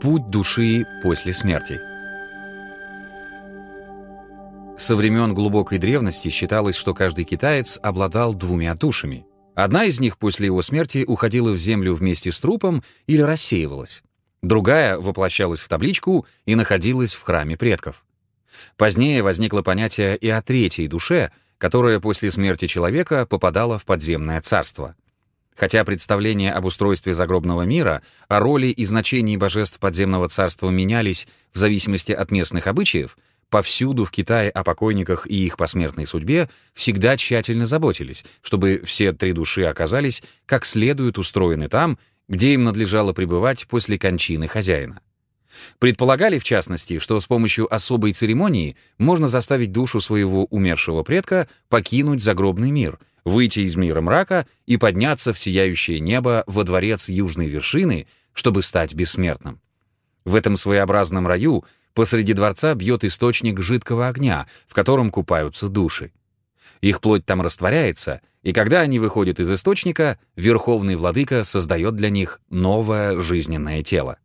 Путь души после смерти. Со времен глубокой древности считалось, что каждый китаец обладал двумя душами. Одна из них после его смерти уходила в землю вместе с трупом или рассеивалась. Другая воплощалась в табличку и находилась в храме предков. Позднее возникло понятие и о третьей душе, которая после смерти человека попадала в подземное царство — Хотя представления об устройстве загробного мира, о роли и значении божеств подземного царства менялись в зависимости от местных обычаев, повсюду в Китае о покойниках и их посмертной судьбе всегда тщательно заботились, чтобы все три души оказались как следует устроены там, где им надлежало пребывать после кончины хозяина. Предполагали, в частности, что с помощью особой церемонии можно заставить душу своего умершего предка покинуть загробный мир — выйти из мира мрака и подняться в сияющее небо во дворец южной вершины, чтобы стать бессмертным. В этом своеобразном раю посреди дворца бьет источник жидкого огня, в котором купаются души. Их плоть там растворяется, и когда они выходят из источника, Верховный Владыка создает для них новое жизненное тело.